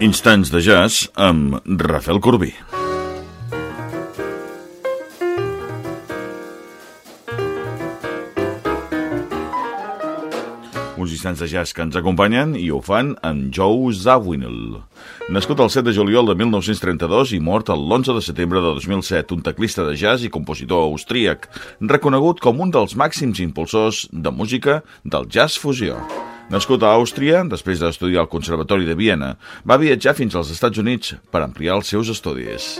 Instants de jazz amb Rafael Corbí. Uns instants de jazz que ens acompanyen i ho fan en Joe Zawinul. Nascut el 7 de juliol de 1932 i mort l'11 de setembre de 2007, un teclista de jazz i compositor austríac, reconegut com un dels màxims impulsors de música del jazz fusió. Nascut a Àustria, després d'estudiar al Conservatori de Viena, va viatjar fins als Estats Units per ampliar els seus estudis.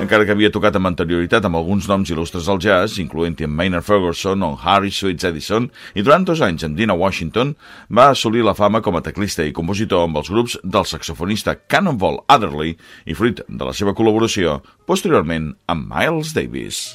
Encara que havia tocat amb anterioritat amb alguns noms il·lustres al jazz, incloent-hi en Maynard Ferguson o Harry Sweets Edison, i durant dos anys amb Dina Washington, va assolir la fama com a teclista i compositor amb els grups del saxofonista Cannonball Adderley i fruit de la seva col·laboració, posteriorment amb Miles Davis.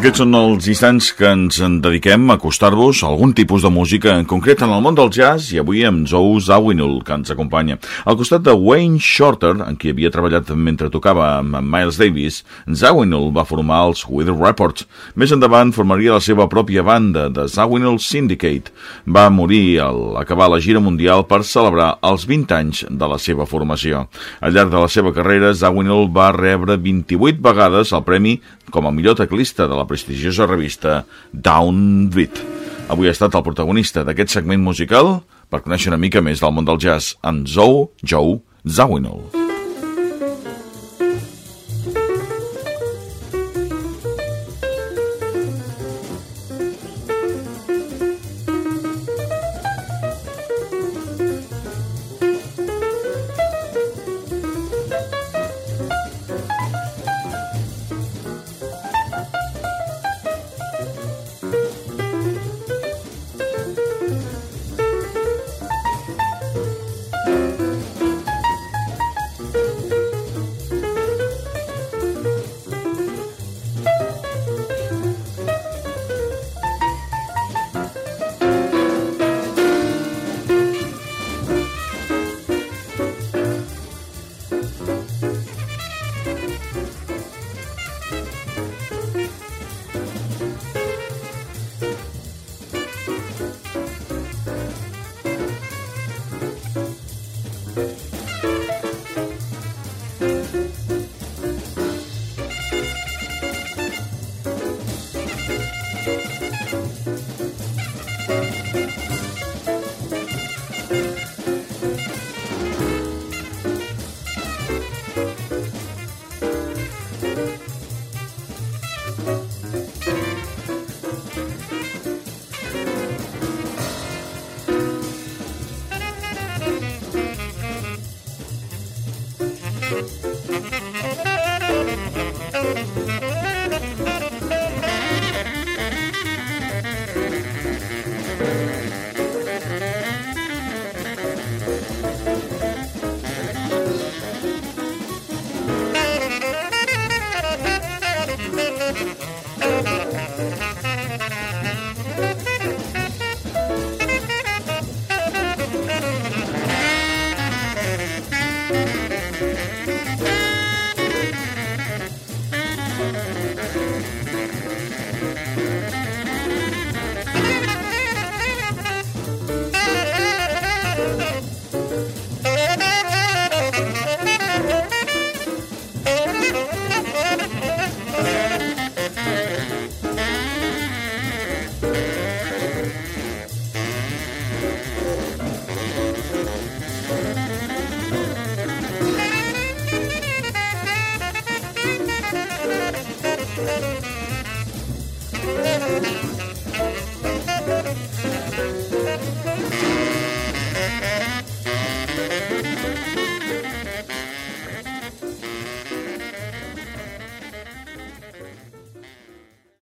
Aquests són els instants que ens en dediquem a acostar-vos a algun tipus de música, en concret en el món del jazz, i avui amb Zoe Zawinul, que ens acompanya. Al costat de Wayne Shorter, en qui havia treballat mentre tocava amb Miles Davis, Zawinul va formar els Weather Reports. Més endavant formaria la seva pròpia banda, The Zawinul Syndicate. Va morir al acabar la gira mundial per celebrar els 20 anys de la seva formació. Al llarg de la seva carrera, Zawinul va rebre 28 vegades el premi com a millor teclista de la prestigiosa revista Downbeat. Avui ha estat el protagonista d'aquest segment musical per conèixer una mica més del món del jazz amb Zoe Joe Zawinul.